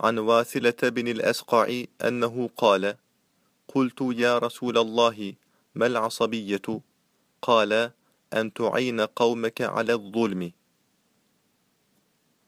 عن واثلة بن الأسقع أنه قال قلت يا رسول الله ما العصبية؟ قال أن تعين قومك على الظلم.